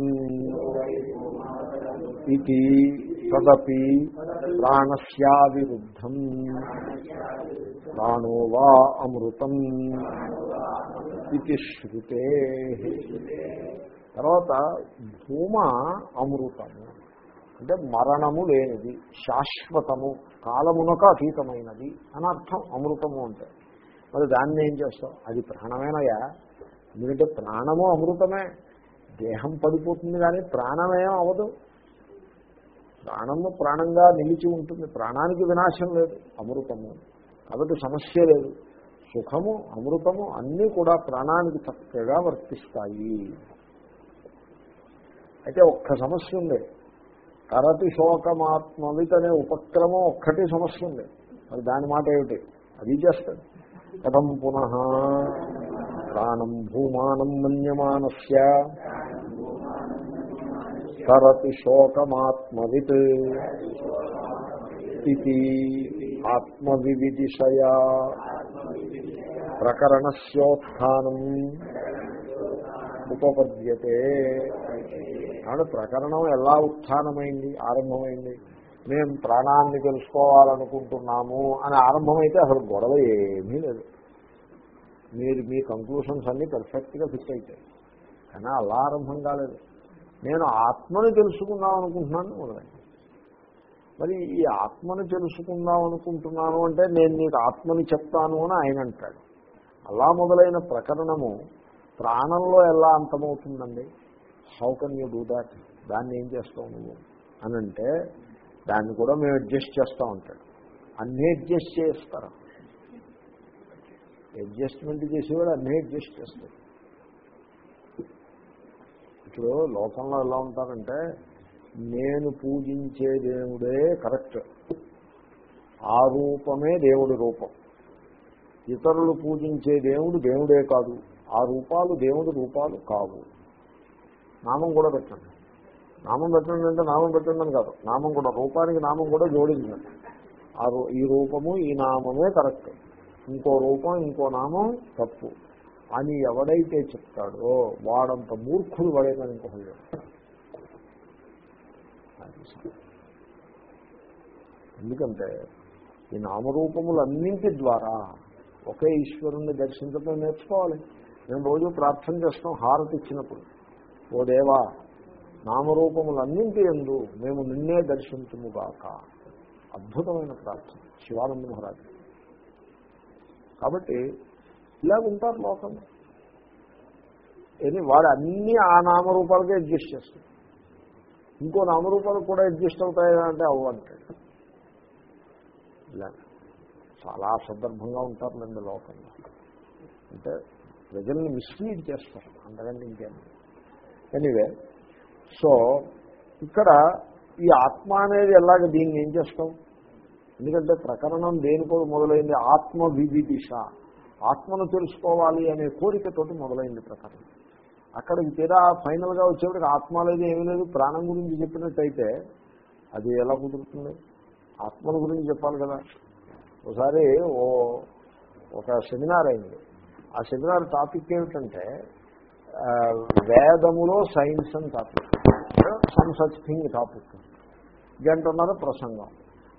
ఇది తదపి ప్రాణస్యావిరుద్ధం. ప్రాణో వా అమృతం ఇది శృతే. తర్వాత భూమ అమృతము. అంటే మరణము లేనిది శాశ్వతము కాలమునకు అతీతమైనది అనర్థం అమృతము అంటే. మరి దాన్ని ఏం చేస్తాం? అది ప్రాణమేనయా ఎందుకంటే ప్రాణము అమృతమే. దేహం పడిపోతుంది కానీ ప్రాణమేం అవదు. ప్రాణము ప్రాణంగా నిలిచి ఉంటుంది. ప్రాణానికి వినాశం లేదు అమృతము. కాబట్టి సమస్య లేదు. సుఖము అమృతము అన్నీ కూడా ప్రాణానికి చక్కగా వర్తిస్తాయి. అయితే ఒక్క సమస్య ఉంది. కరతి శోకమాత్మవిత్ అనే ఉపక్రమం ఒక్కటి సమస్య ఉంది. మరి దాని మాట ఏమిటి? అది చేస్తాడు కథం పునః. ప్రాణం భూమానం మన్యమానస్య. తరతి శోకమాత్మవిత్. ఇది ఆత్మవిదిశయా ప్రకరణస్యోత్థానం. ఉపపద్యతే. కాబట్టి ప్రకరణం ఎలా ఉత్థానమైంది? ఆరంభమైంది? మేము ప్రాణాన్ని తెలుసుకోవాలనుకుంటున్నాము అని ఆరంభమైతే అసలు గొడవ ఏమీ లేదు. మీరు మీ కంక్లూషన్స్ అన్నీ పర్ఫెక్ట్గా ఫిక్స్ అవుతాయి కానీ అలా ఆరంభం కాలేదు. నేను ఆత్మని తెలుసుకుందాం అనుకుంటున్నాను మొదలైంది. మరి ఈ ఆత్మని తెలుసుకుందాం అనుకుంటున్నాను అంటే నేను నీకు ఆత్మని చెప్తాను అని ఆయన అంటాడు. అలా మొదలైన ప్రకరణము ప్రాణంలో ఎలా అంతమవుతుందండి? How can you do that దాన్ని ఏం చేస్తావు నువ్వు? అని అంటే దాన్ని కూడా మేము అడ్జస్ట్ చేస్తూ ఉంటాడు అన్నీ అడ్జస్ట్ చేస్తారు. అడ్జస్ట్మెంట్ చేసేవాడు అన్నీ అడ్జస్ట్ చేస్తాడు ఇప్పుడు లోకంలో ఎలా ఉంటారంటే నేను పూజించే దేవుడే కరెక్ట్. ఆ రూపమే దేవుడి రూపం. ఇతరులు పూజించే దేవుడు దేవుడే కాదు. ఆ రూపాలు దేవుడి రూపాలు కావు. నామం కూడా పెట్టండి. నామం పెట్టండి అంటే నామం పెట్టండి అని కాదు. నామం కూడా రూపానికి నామం కూడా జోడించండి. ఆ ఈ రూపము ఈ నామమే కరెక్ట్. ఇంకో రూపం ఇంకో నామం తప్పు. అని ఎవడైతే చెప్తాడో వాడంత మూర్ఖుడు పడేదని ఇంకొకళ్ళు ఎందుకంటే ఈ నామరూపములన్నింటి ద్వారా ఒకే ఈశ్వరుణ్ణి దర్శించడం నేర్చుకోవాలి. మేము రోజు ప్రార్థన చేస్తాం హారతి ఇచ్చినప్పుడు. ఓ దేవా నామరూపములన్నింటి ఎందు మేము నిన్నే దర్శించుముగాక. అద్భుతమైన ప్రార్థన. శివానంద మహారాజు. కాబట్టి ఇలాగుంటారు ఉంటారు ఏది వాడు అన్ని ఆ నామరూపాలకే అడ్జస్ట్ చేస్తుంది. ఇంకో నామరూపాలు కూడా అడ్జస్ట్ అవుతాయా అంటే అవు అంటాడు ఇలా చాలా సందర్భంగా ఉంటారులేండి లోకంలో. అంటే ప్రజల్ని మిస్లీడ్ చేస్తారు. అంతకంటే ఇంకేం ఎనీవే సో ఇక్కడ ఈ ఆత్మ అనేది ఎలాగ దీన్ని ఏం చేస్తాం? ఎందుకంటే ప్రకరణం దేనికో మొదలైంది? ఆత్మ వివిదిష ఆత్మను తెలుసుకోవాలి అనే కోరికతోటి మొదలైంది ప్రకరణం. అక్కడికి తీరా ఫైనల్గా వచ్చేప్పటికి ఆత్మ లేదు ఏమీ లేదు ప్రాణం గురించి చెప్పినట్టయితే అది ఎలా కుదురుతుంది? ఆత్మల గురించి చెప్పాలి కదా. ఒకసారి ఓ ఒక సెమినార్ అయింది. ఆ సెమినార్ టాపిక్ ఏమిటంటే వేదములో సైన్స్ అని topic. Some such thing topic. గంటన్నర ప్రసంగం.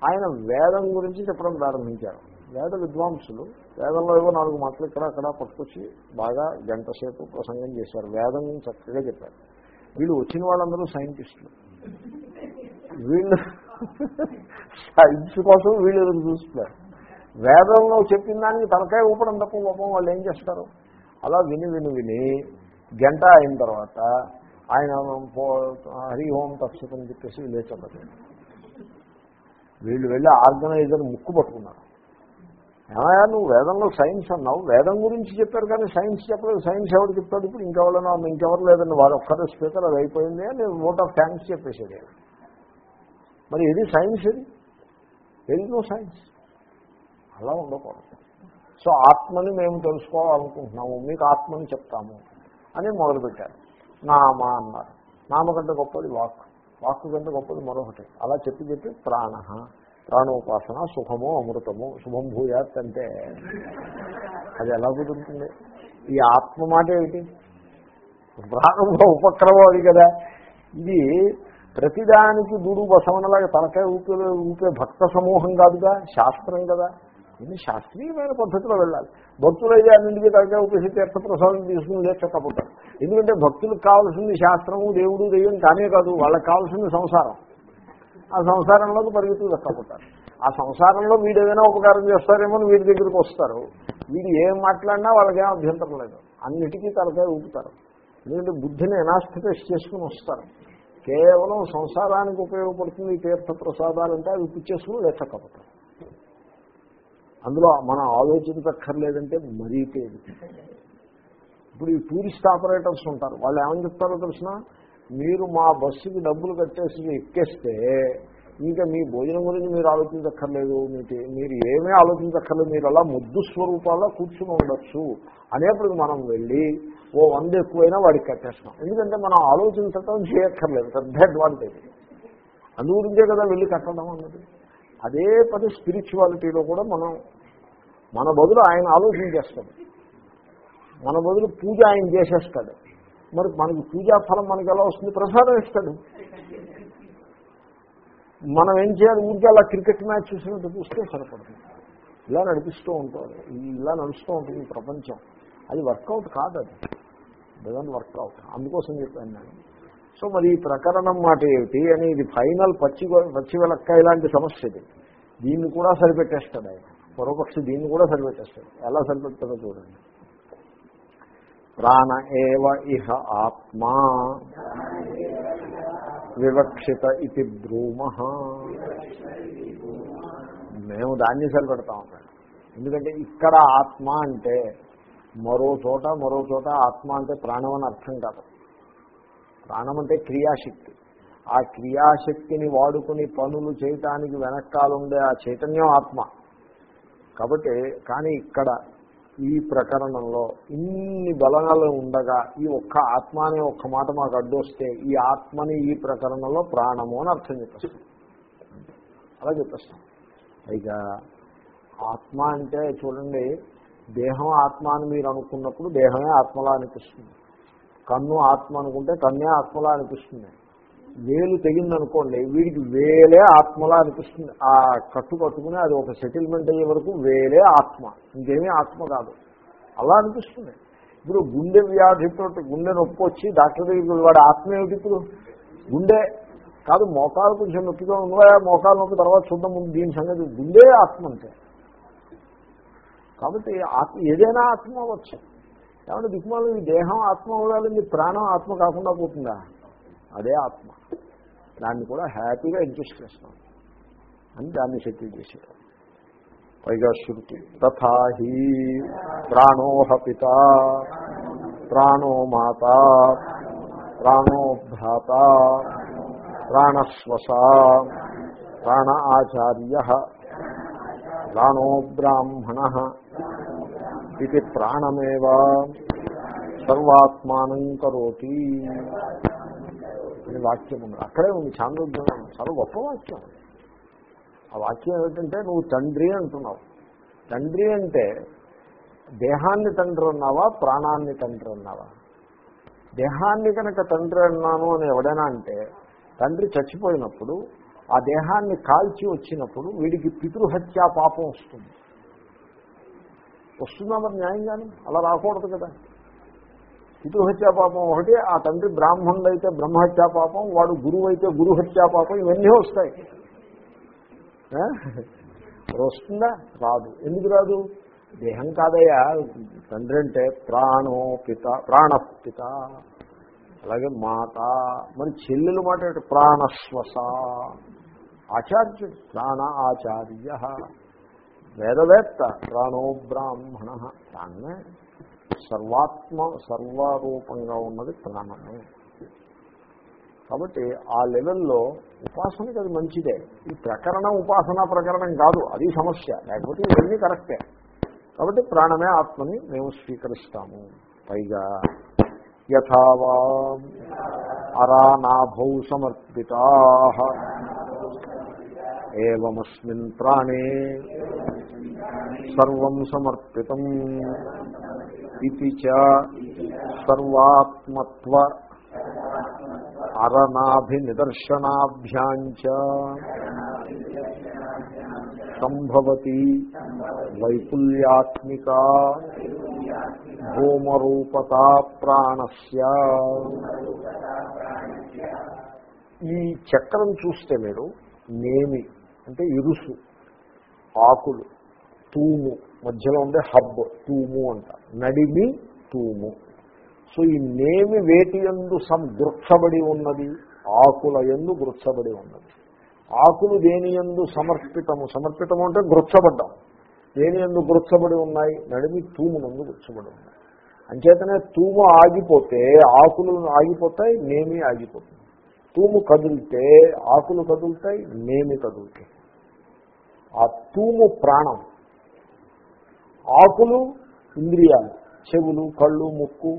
ఆయన వేదం గురించి చెప్పడం ప్రారంభించారు. వేద విద్వాంసులు వేదంలో ఏవో నాలుగు మాటలు ఇక్కడ అక్కడ పట్టుకొచ్చి బాగా గంట సేపు ప్రసంగం చేశారు. వేదం చక్కగా చెప్పారు. వీళ్ళు వచ్చిన వాళ్ళందరూ సైంటిస్టులు. వీళ్ళు సైన్స్ కోసం వీళ్ళు ఎదురు చూస్తున్నారు. వేదంలో చెప్పిన దానికి తలకాయ ఊపడం తప్ప కోపం వాళ్ళు ఏం చేస్తారు? అలా విని విని విని గంట అయిన తర్వాత ఆయన పో- హరి ఓం తక్షతని చెప్పేసి లేచబడి వీళ్ళు వెళ్ళి ఆర్గనైజర్ ముక్కు పట్టుకున్నారు. ఏమయ్యా నువ్వు వేదంలో సైన్స్ అన్నావు? వేదం గురించి చెప్పారు కానీ సైన్స్ చెప్పలేదు. సైన్స్ ఎవరు చెప్తాడు ఇప్పుడు? ఇంకెవరైనా ఇంకెవరు లేదండి? వాడు ఒక్కరే స్పీకర్ అది అయిపోయింది అని ఓట్ ఆఫ్ థ్యాంక్స్ చెప్పేసాడు మరి ఇది సైన్స్ ఇది? వెరీ నో సైన్స్ అలా ఉండకూడదు. సో ఆత్మని మేము తెలుసుకోవాలనుకుంటున్నాము. మీకు ఆత్మని చెప్తాము అని మొదలుపెట్టారు. నామ అన్నారు. నామ కంటే గొప్పది వాక్. వాక్ కంటే గొప్పది మరొకటి. అలా చెప్పి చెప్పి ప్రాణ ప్రాణోపాసన సుఖము అమృతము శుభం భూయాత్ అంటే అది ఎలా కుదురుతుంది? ఈ ఆత్మ మాట ఏమిటి? ప్రాణంలో ఉపక్రమం అది కదా. ఇది ప్రతిదానికి దూడు బసవనలాగా తలకాయ ఊపే ఊపే భక్త సమూహం కాదుగా శాస్త్రం కదా. ఇది శాస్త్రీయమైన పద్ధతిలో వెళ్ళాలి. భక్తులు అయితే అన్నింటికీ తలకాయ ఊపేసి తీర్థప్రసాదం తీసుకుని లేచకపోతారు ఎందుకంటే భక్తులకు కావాల్సింది శాస్త్రము దేవుడు దెయ్యం కానే కాదు వాళ్ళకి కావాల్సింది సంసారం. ఆ సంసారంలోకి పరిగెత్తులు తక్కపోతారు ఆ సంసారంలో వీడు ఏదైనా ఉపకారం చేస్తారేమో అని వీడి దగ్గరికి వస్తారు. వీడు ఏం మాట్లాడినా వాళ్ళకేం అభ్యంతరం లేదు. అన్నిటికీ తలకాయ ఊపుతారు. ఎందుకంటే బుద్ధిని ఎనాస్థిటైజ్ చేసుకుని వస్తారు. కేవలం సంసారానికి ఉపయోగపడుతుంది ఈ తీర్థ ప్రసాదాలంటే అవి పుచ్చేసుకుని లేచకపోతారు అందులో మనం ఆలోచించక్కర్లేదంటే మరీ తేలి ఇప్పుడు ఈ టూరిస్ట్ ఆపరేటర్స్ ఉంటారు. వాళ్ళు ఏమని చెప్తారో తెలిసిన? మీరు మా బస్సుకి డబ్బులు కట్టేసి ఎక్కేస్తే ఇంకా మీ భోజనం గురించి మీరు ఆలోచించక్కర్లేదు. మీకు మీరు ఏమీ ఆలోచించక్కర్లేదు. మీరు అలా ముద్దు స్వరూపాల్లో కూర్చుని ఉండొచ్చు అనేప్పుడు మనం వెళ్ళి ఓ వంద ఎక్కువైనా వాడికి కట్టేస్తాం. ఎందుకంటే మనం ఆలోచించటం చేయక్కర్లేదు. పెద్ద అడ్వాంటేజ్ అందు గురించే కదా వెళ్ళి కట్టడం అన్నది. అదే పని స్పిరిచువాలిటీలో కూడా మనం మన బదులు ఆయన ఆలోచించేస్తాడు మన బదులు పూజ ఆయన చేసేస్తాడు. మరి మనకి పూజా ఫలం మనకి ఎలా వస్తుంది? ప్రసాదం ఇస్తాడు. మనం ఏం చేయాలి? ఊరికే అలా క్రికెట్ మ్యాచ్ చూసినట్టు చూస్తే సరిపడుతుంది ఇలా నడిపిస్తూ ఉంటుంది. ఇలా నడుస్తూ ఉంటుంది ప్రపంచం. అది వర్కౌట్ కాదు అది. డజన్ వర్కౌట్ అందుకోసం చెప్పాను నేను. సో మరి ఈ ప్రకరణం మాట ఏమిటి అని ఇది ఫైనల్ పచ్చి పచ్చివెలక్క ఇలాంటి సమస్య ఇది. దీన్ని కూడా సరిపెట్టేస్తాడు ఆయన. పరోపక్షి దీన్ని కూడా సరిపెట్టేస్తాడు. ఎలా సరిపెడతాడో చూడండి. ప్రాణ ఏవ ఇహ ఆత్మా వివక్షిత ఇది బ్రూమ. మేము దాన్ని సరిపెడతాం అన్నాడు ఎందుకంటే ఇక్కడ ఆత్మ అంటే మరో చోట మరో చోట ఆత్మ అంటే ప్రాణం అని అర్థం కాదు. ప్రాణం అంటే క్రియాశక్తి. ఆ క్రియాశక్తిని వాడుకుని పనులు చేయటానికి వెనకాలండే ఆ చైతన్యం ఆత్మ. కాబట్టి కానీ ఇక్కడ ఈ ప్రకరణంలో ఇన్ని బలనాలు ఉండగా ఈ ఒక్క ఆత్మ అనే ఒక్క మాట మాకు అడ్డొస్తే ఈ ఆత్మని ఈ ప్రకరణంలో ప్రాణము అని అర్థం చెప్పేస్తాం. అలా చెప్పేస్తాం. పైగా ఆత్మ అంటే చూడండి దేహం ఆత్మ అని మీరు అనుకున్నప్పుడు దేహమే ఆత్మలా అనిపిస్తుంది. కన్ను ఆత్మ అనుకుంటే కన్నే ఆత్మలా అనిపిస్తుంది. వేలు తెగిందనుకోండి వీడికి వేలే ఆత్మలా అనిపిస్తుంది. ఆ కట్టు కట్టుకుని అది ఒక సెటిల్మెంట్ అయ్యే వరకు వేలే ఆత్మ. ఇంకేమీ ఆత్మ కాదు. అలా అనిపిస్తుంది. ఇప్పుడు గుండె వ్యాధితో గుండె నొప్పి వచ్చి డాక్టర్ దగ్గరికి వాడు ఆత్మ ఏమిటి ఇప్పుడు? గుండె. కాదు మోకాలు కొంచెం నొప్పిగా ఉందా? మోకాలు నొప్పి తర్వాత చూద్దాం ముందు దీని సంగతి. గుండె ఆత్మ అంటే. కాబట్టి ఆత్మ ఏదైనా ఆత్మ అవ్వచ్చు. ఏమంటే దిక్కుమాలు ఈ దేహం ఆత్మ అవ్వాలని ప్రాణం ఆత్మ కాకుండా పోతుందా? అదే ఆత్మ. దాన్ని కూడా హ్యాపీగా అడ్జస్ట్ చేస్తాం. అని దాన్ని సెటిల్ చేశారు పైగా శృతి. తథాహి ప్రాణోహ పిత ప్రాణో మాత ప్రాణో భ్రాత ప్రాణశ్వస ప్రాణ ఆచార్య ప్రాణో బ్రాహ్మణ ఇది ప్రాణమేవా? సర్వాత్మానం కరోతి. అని వాక్యం ఉంది. అక్కడే ఉంది చాంద్రోద్యోగం చాలా గొప్ప వాక్యం. ఆ వాక్యం ఏమిటంటే నువ్వు తండ్రి అంటున్నావు. తండ్రి అంటే దేహాన్ని తండ్రి అన్నావా ప్రాణాన్ని తండ్రి అన్నావా? దేహాన్ని కనుక తండ్రి అన్నాను అని ఎవడైనా అంటే తండ్రి చచ్చిపోయినప్పుడు ఆ దేహాన్ని కాల్చి వచ్చినప్పుడు వీడికి పితృహత్యా పాపం వస్తుంది. వస్తుందా మరి న్యాయంగానే. అలా రాకూడదు కదా. పితృహత్యా పాపం ఒకటి ఆ తండ్రి బ్రాహ్మణుడు అయితే బ్రహ్మహత్యా పాపం వాడు గురువు అయితే గురుహత్యా పాపం ఇవన్నీ వస్తాయి. వస్తుందా? రాదు. ఎందుకు రాదు? దేహం కాదయ్యా. తండ్రి అంటే ప్రాణో పిత ప్రాణపిత. అలాగే మాత. మరి చెల్లెలు మాట ప్రాణశ్వస ఆచార్యుడు ప్రాణ ఆచార్య. వేదవేత్త ప్రాణో బ్రాహ్మణ. ప్రాణమే సర్వాత్మ సర్వారూపంగా ఉన్నది ప్రాణమే. కాబట్టి ఆ లెవెల్లో ఉపాసనకి అది మంచిదే. ఈ ప్రకరణం ఉపాసన ప్రకరణం కాదు అది సమస్య. లేకపోతే ఇవన్నీ కరెక్టే. కాబట్టి ప్రాణమే ఆత్మని మేము స్వీకరిస్తాము. పైగా యథావా అరానాభౌ సమర్పితా. ఏమస్మిన్ ప్రాణే సర్వం సమర్పితం ఇది చ సర్వాత్మత్వ అరనాభినిదర్శనాభ్యాంచ సంభవతి వైపుల్యాత్మిక భూమరూపత ప్రాణస్య ఈ చక్రం చూస్తే మీరు నేమి అంటే ఇరుసు ఆకులు తూము మధ్యలో ఉండే హబ్ తూము అంట. నడిమి తూము. సో ఈ నేమి వేటి ఎందు సం గృచ్చబడి ఉన్నది ఆకుల ఎందు గృక్షబడి ఉన్నది. ఆకులు దేని ఎందు సమర్పితము? సమర్పితము అంటే గృచ్చబడ్డం దేని ఎందు గృక్షబడి ఉన్నాయి? నడిమి తూము నందు గృక్షబడి ఉన్నాయి. అంచేతనే తూము ఆగిపోతే ఆకులు ఆగిపోతాయి నేమి ఆగిపోతుంది. తూము కదిలితే ఆకులు కదులుతాయి నేమి కదులుతాయి. ఆ తూము ప్రాణం ఆకులు ఇంద్రియాలు చెవులు కళ్ళు ముక్కు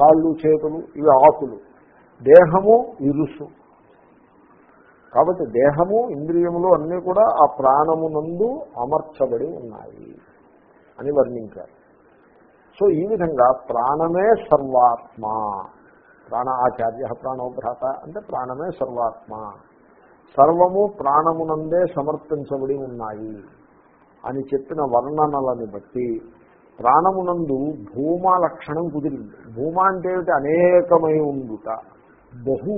కాళ్ళు చేతులు ఇవి ఆకులు. దేహము ఇరుసు. కాబట్టి దేహము ఇంద్రియములు అన్నీ కూడా ఆ ప్రాణమునందు అమర్చబడి ఉన్నాయి అని వర్ణించారు. సో ఈ విధంగా ప్రాణమే సర్వాత్మ. ప్రాణ ఆచార్య ప్రాణోభ్రాత అంటే ప్రాణమే సర్వాత్మ. సర్వము ప్రాణమునందే సమర్పించబడి ఉన్నాయి అని చెప్పిన వర్ణనలని బట్టి ప్రాణమునందు భూమా లక్షణం కుదిరింది. భూమ అంటే ఏమిటి? అనేకమై ఉండుట. బహు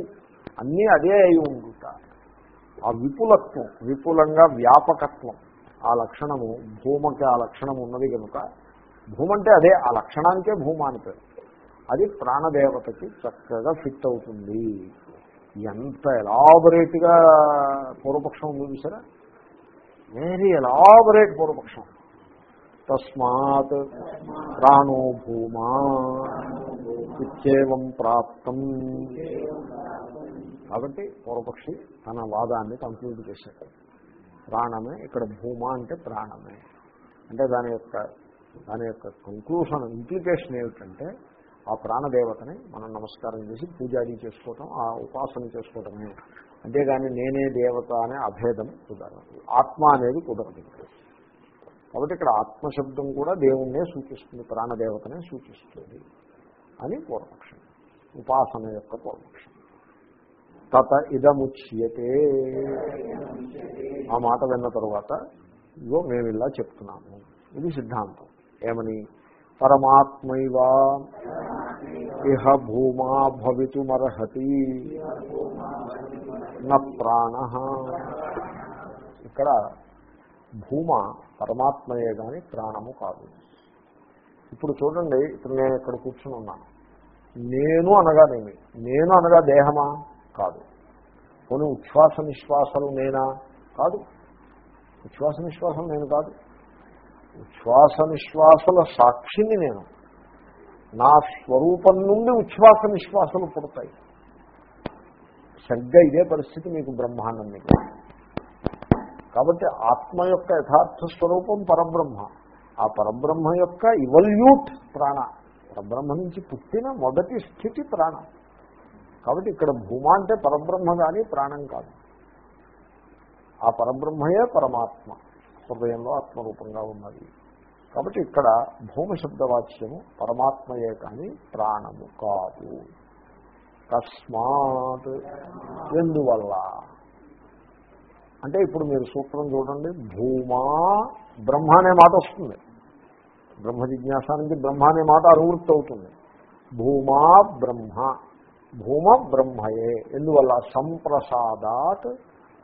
అన్నీ అదే అయి ఉండుట. ఆ విపులత్వం విపులంగా వ్యాపకత్వం ఆ లక్షణము భూమకి ఆ లక్షణం ఉన్నది కనుక భూమంటే అదే ఆ లక్షణానికే భూమ అని పేరు. అది ప్రాణదేవతకి చక్కగా ఫిట్ అవుతుంది. ఎంత ఎలాబొరేట్గా పూర్వపక్షం ఉంది చూసారా? వెరీ ఎలాబొరేట్ పూర్వపక్షం. తస్మాత్ ప్రాణో భూమా ఇత్యేవం ప్రాప్తం. కాబట్టి పూర్వపక్షి తన వాదాన్ని కంక్లూడ్ చేశాడు. ప్రాణమే ఇక్కడ భూమా అంటే ప్రాణమే. అంటే దాని యొక్క దాని యొక్క కంక్లూషన్ ఇంప్లికేషన్ ఏమిటంటే ఆ ప్రాణదేవతని మనం నమస్కారం చేసి పూజాది చేసుకోవటం ఆ ఉపాసన చేసుకోవటమే. అంతేగాని నేనే దేవత అనే అభేదం కుదరదు. ఆత్మ అనేది కుదరదు. కాబట్టి ఇక్కడ ఆత్మశబ్దం కూడా దేవుణ్ణే సూచిస్తుంది ప్రాణదేవతనే సూచిస్తుంది అని పూర్వపక్షం. ఉపాసన యొక్క పూర్వపక్షం. తత ఇదముచ్యతే. ఆ మాట విన్న తర్వాత ఇదో మేము ఇలా చెప్తున్నాము. ఇది సిద్ధాంతం. ఏమని? పరమాత్మైవా ఇహ భూమా భవితుమర్హతి. న ప్రాణ. ఇక్కడ భూమ పరమాత్మయే గాని ప్రాణము కాదు. ఇప్పుడు చూడండి ఇప్పుడు నేను ఇక్కడ కూర్చుని ఉన్నాను నేను అనగానేమి నేను అనగా దేహమా? కాదు. కొన్ని ఉచ్ఛ్వాస నిశ్వాసలు నేనా? కాదు. ఉచ్ఛ్వాస నిశ్వాసం నేను కాదు. ఉచ్ఛ్వాస నిశ్వాసల సాక్షిని నేను. నా స్వరూపం నుండి ఉచ్ఛ్వాస నిశ్వాసలు పుడతాయి. సరిగ్గా ఇదే పరిస్థితి మీకు బ్రహ్మాండం కాబట్టి ఆత్మ యొక్క యథార్థ స్వరూపం పరబ్రహ్మ. ఆ పరబ్రహ్మ యొక్క ఇవల్యూట్ ప్రాణ. పరబ్రహ్మ నుంచి పుట్టిన మొదటి స్థితి ప్రాణం. కాబట్టి ఇక్కడ భూమ అంటే పరబ్రహ్మ కానీ ప్రాణం కాదు. ఆ పరబ్రహ్మయే పరమాత్మ. హృదయంలో ఆత్మరూపంగా ఉన్నది. కాబట్టి ఇక్కడ భూమ శబ్దవాచ్యము పరమాత్మయే కానీ ప్రాణము కాదు. తస్మాత్ ఎందువల్ల? అంటే ఇప్పుడు మీరు సూత్రం చూడండి భూమా బ్రహ్మ అనే మాట వస్తుంది. బ్రహ్మ జిజ్ఞాస నుంచి బ్రహ్మ అనే మాట అనువృత్తి అవుతుంది. భూమా బ్రహ్మ భూమ బ్రహ్మయే. ఎందువల్ల? సంప్రసాదాత్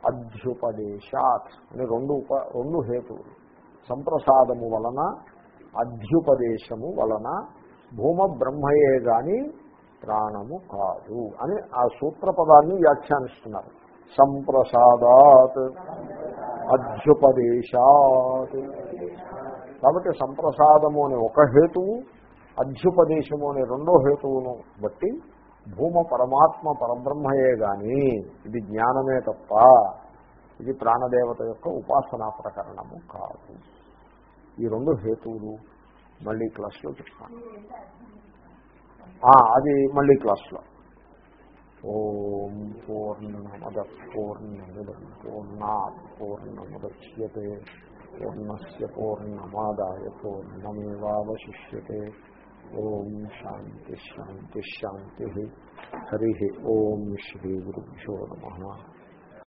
అధ్యుపదేశాత్ అని రెండు ఉప రెండు హేతువులు. సంప్రసాదము వలన అధ్యుపదేశము వలన భూమ బ్రహ్మయే గాని ప్రాణము కాదు అని ఆ సూత్ర పదాన్ని వ్యాఖ్యానిస్తున్నారు. సంప్రసాదాత్ అధ్యుపదేశాత్. కాబట్టి సంప్రసాదము అనే ఒక హేతువు అధ్యుపదేశము అనే రెండో హేతువును బట్టి భూమ పరమాత్మ పరబ్రహ్మయే గాని ఇది జ్ఞానమే తప్ప ఇది ప్రాణదేవత యొక్క ఉపాసనా ప్రకరణము కాదు. ఈ రెండు హేతువులు మళ్ళీ క్లాస్లో చెప్తాను. అది మళ్ళీ క్లాస్లో. ఓం పూర్ణమద పూర్ణమిదం పూర్ణా పూర్ణముద్యతే పూర్ణస్ పూర్ణమాదాయ పూర్ణమేవాశిష్యతే ఓం శాంతి శాంతి శాంతి. హరి ఓం శ్రీ గురుభ్యో నమ.